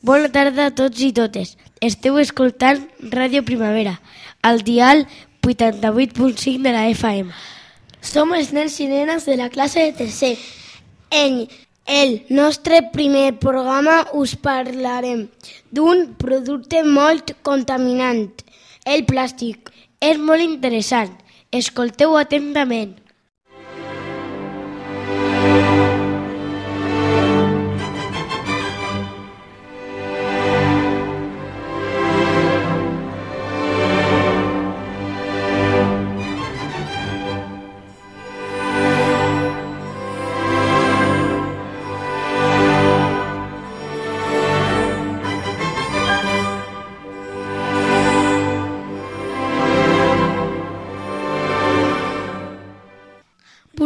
Bona tarda a tots i totes. Esteu escoltant Ràdio Primavera, al dial 88.5 de la FM. Som els nens i nenes de la classe de tercer. En el nostre primer programa us parlarem d'un producte molt contaminant, el plàstic. És molt interessant. Escolteu atentament.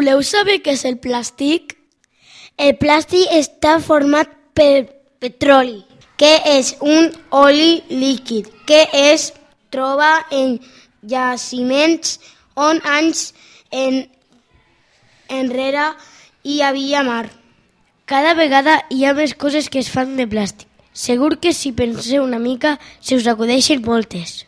Voleu saber què és el plàstic? El plàstic està format per petroli, que és un oli líquid que es troba en jaciments on anys en, enrere hi havia mar. Cada vegada hi ha més coses que es fan de plàstic. Segur que si penseu una mica se us acudeixen moltes.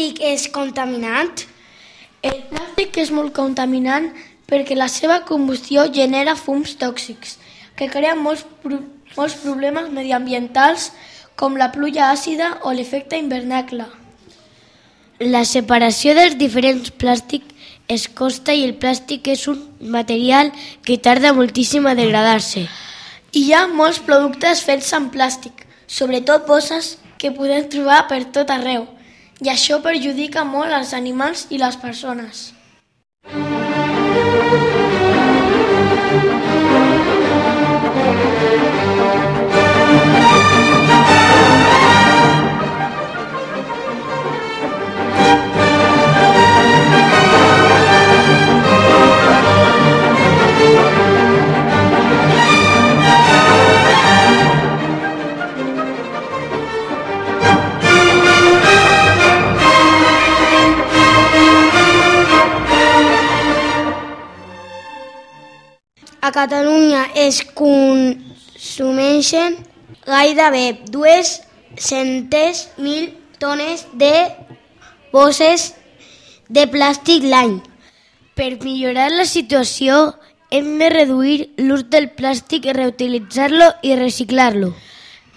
Plàstic és contaminant? El plàstic és molt contaminant perquè la seva combustió genera fums tòxics que creen molts, pro molts problemes mediambientals com la pluja àcida o l'efecte hivernacle. La separació dels diferents plàstics es costa i el plàstic és un material que tarda moltíssim a degradar-se. Hi ha molts productes fets amb plàstic, sobretot bosses que podem trobar per tot arreu, i això perjudica molt als animals i les persones. A Catalunya es consumeixen gairebé dues centes mil tones de bosses de plàstic l'any. Per millorar la situació hem de reduir l'ús del plàstic, reutilitzar-lo i reciclar-lo.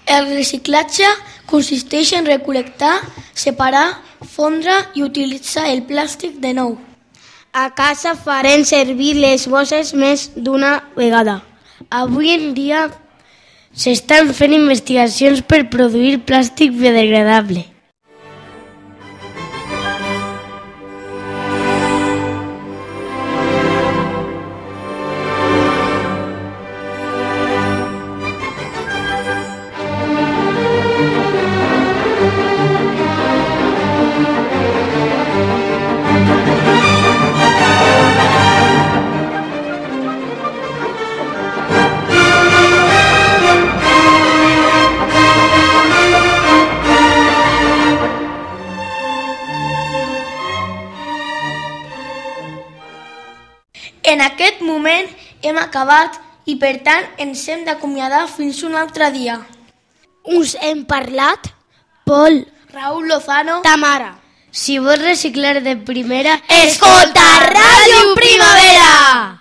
El reciclatge consisteix en recol·lectar, separar, fondre i utilitzar el plàstic de nou. A casa farem servir les bosses més d'una vegada. Avui en dia s'estan fent investigacions per produir plàstic biodegradable. En aquest moment hem acabat i per tant ens hem d'acomiadar fins un altre dia. Us hem parlat Pol, Raúl Lozano, Tamara. Si vols reciclar de primera... Escolta Ràdio Primavera!